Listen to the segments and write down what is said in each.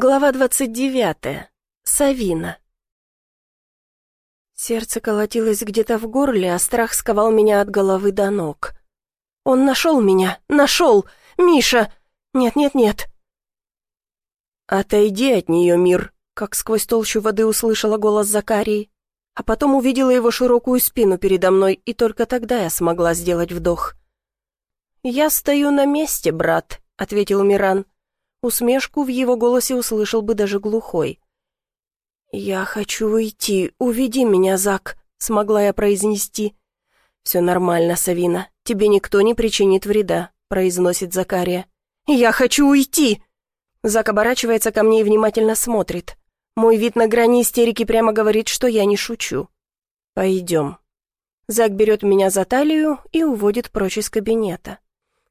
Глава двадцать девятая. Савина. Сердце колотилось где-то в горле, а страх сковал меня от головы до ног. «Он нашел меня! Нашел! Миша! Нет-нет-нет!» «Отойди от нее, мир!» как сквозь толщу воды услышала голос Закарии, а потом увидела его широкую спину передо мной, и только тогда я смогла сделать вдох. «Я стою на месте, брат», — ответил Миран. Усмешку в его голосе услышал бы даже глухой. «Я хочу уйти, уведи меня, Зак», — смогла я произнести. «Все нормально, Савина, тебе никто не причинит вреда», — произносит Закария. «Я хочу уйти!» Зак оборачивается ко мне и внимательно смотрит. Мой вид на грани истерики прямо говорит, что я не шучу. «Пойдем». Зак берет меня за талию и уводит прочь из кабинета.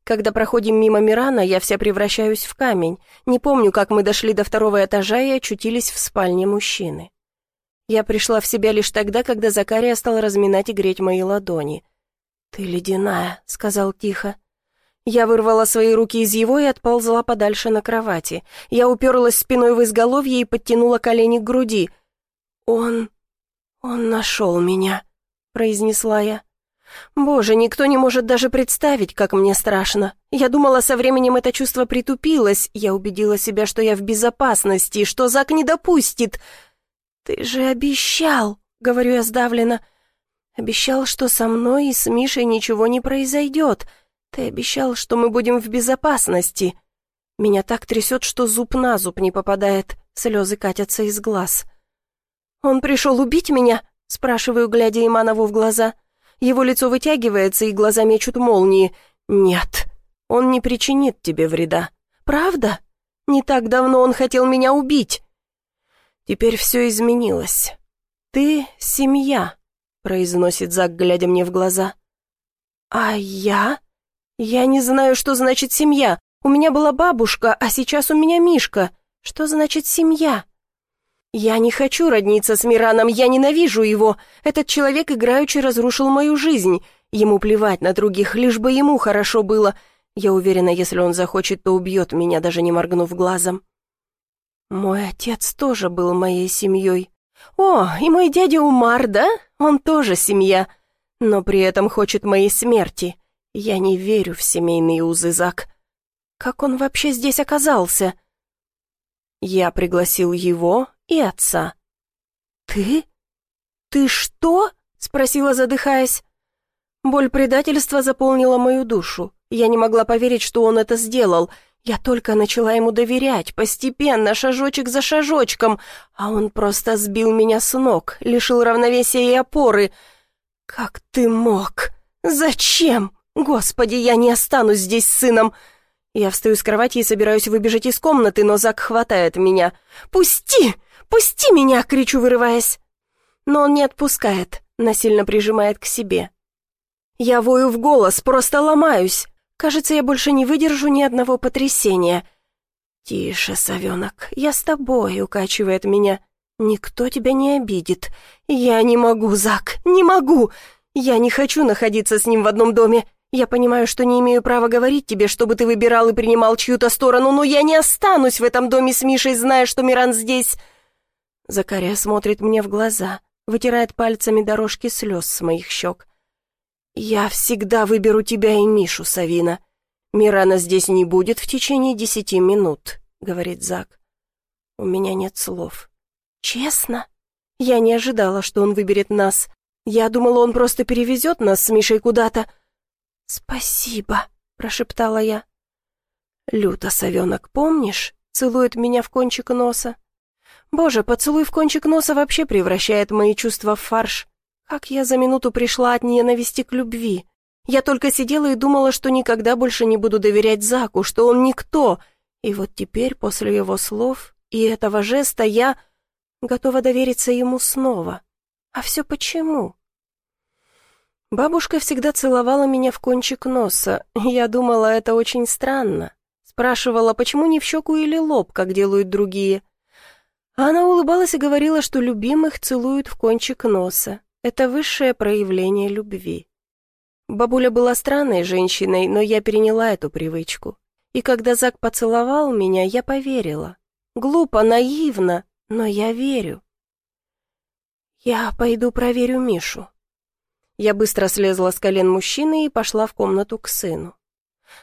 Когда проходим мимо Мирана, я вся превращаюсь в камень. Не помню, как мы дошли до второго этажа и очутились в спальне мужчины. Я пришла в себя лишь тогда, когда Закария стал разминать и греть мои ладони. «Ты ледяная», — сказал тихо. Я вырвала свои руки из его и отползла подальше на кровати. Я уперлась спиной в изголовье и подтянула колени к груди. «Он... он нашел меня», — произнесла я. «Боже, никто не может даже представить, как мне страшно. Я думала, со временем это чувство притупилось. Я убедила себя, что я в безопасности, что Зак не допустит. Ты же обещал», — говорю я сдавленно. «Обещал, что со мной и с Мишей ничего не произойдет». «Ты обещал, что мы будем в безопасности». Меня так трясет, что зуб на зуб не попадает, слезы катятся из глаз. «Он пришел убить меня?» — спрашиваю, глядя Иманову в глаза. Его лицо вытягивается, и глаза мечут молнии. «Нет, он не причинит тебе вреда. Правда? Не так давно он хотел меня убить». «Теперь все изменилось. Ты — семья», — произносит Зак, глядя мне в глаза. «А я?» «Я не знаю, что значит семья. У меня была бабушка, а сейчас у меня Мишка. Что значит семья?» «Я не хочу родниться с Мираном, я ненавижу его. Этот человек играючи разрушил мою жизнь. Ему плевать на других, лишь бы ему хорошо было. Я уверена, если он захочет, то убьет меня, даже не моргнув глазом». «Мой отец тоже был моей семьей. О, и мой дядя Умар, да? Он тоже семья, но при этом хочет моей смерти». Я не верю в семейные узы, Зак. Как он вообще здесь оказался? Я пригласил его и отца. Ты? Ты что? Спросила, задыхаясь. Боль предательства заполнила мою душу. Я не могла поверить, что он это сделал. Я только начала ему доверять, постепенно, шажочек за шажочком, а он просто сбил меня с ног, лишил равновесия и опоры. Как ты мог? Зачем? «Господи, я не останусь здесь с сыном!» Я встаю с кровати и собираюсь выбежать из комнаты, но Зак хватает меня. «Пусти! Пусти меня!» — кричу, вырываясь. Но он не отпускает, насильно прижимает к себе. Я вою в голос, просто ломаюсь. Кажется, я больше не выдержу ни одного потрясения. «Тише, совенок, я с тобой», — укачивает меня. «Никто тебя не обидит. Я не могу, Зак, не могу. Я не хочу находиться с ним в одном доме. Я понимаю, что не имею права говорить тебе, чтобы ты выбирал и принимал чью-то сторону, но я не останусь в этом доме с Мишей, зная, что Миран здесь». Закария смотрит мне в глаза, вытирает пальцами дорожки слез с моих щек. «Я всегда выберу тебя и Мишу, Савина. Мирана здесь не будет в течение десяти минут», — говорит Зак. У меня нет слов. «Честно? Я не ожидала, что он выберет нас. Я думала, он просто перевезет нас с Мишей куда-то». «Спасибо», — прошептала я. «Люта, совенок, помнишь?» — целует меня в кончик носа. «Боже, поцелуй в кончик носа вообще превращает мои чувства в фарш. Как я за минуту пришла от ненависти к любви. Я только сидела и думала, что никогда больше не буду доверять Заку, что он никто. И вот теперь, после его слов и этого жеста, я готова довериться ему снова. А все почему?» Бабушка всегда целовала меня в кончик носа. Я думала, это очень странно. Спрашивала, почему не в щеку или лоб, как делают другие. А она улыбалась и говорила, что любимых целуют в кончик носа. Это высшее проявление любви. Бабуля была странной женщиной, но я переняла эту привычку. И когда Зак поцеловал меня, я поверила. Глупо, наивно, но я верю. Я пойду проверю Мишу. Я быстро слезла с колен мужчины и пошла в комнату к сыну.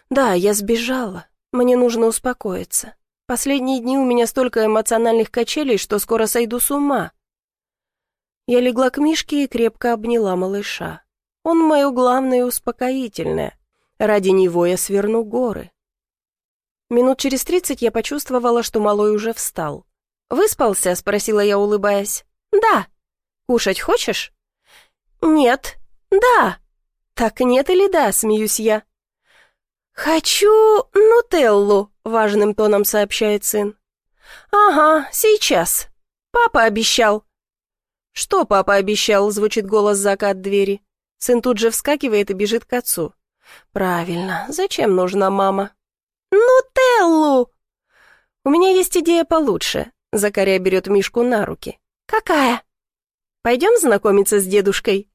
Да, я сбежала. Мне нужно успокоиться. Последние дни у меня столько эмоциональных качелей, что скоро сойду с ума. Я легла к Мишке и крепко обняла малыша. Он мое главное успокоительное. Ради него я сверну горы. Минут через тридцать я почувствовала, что малой уже встал. «Выспался?» — спросила я, улыбаясь. «Да». «Кушать хочешь?» «Нет». «Да». «Так нет или да?» — смеюсь я. «Хочу нутеллу», — важным тоном сообщает сын. «Ага, сейчас. Папа обещал». «Что папа обещал?» — звучит голос Зака от двери. Сын тут же вскакивает и бежит к отцу. «Правильно. Зачем нужна мама?» «Нутеллу!» «У меня есть идея получше». Закария берет Мишку на руки. «Какая?» «Пойдем знакомиться с дедушкой?»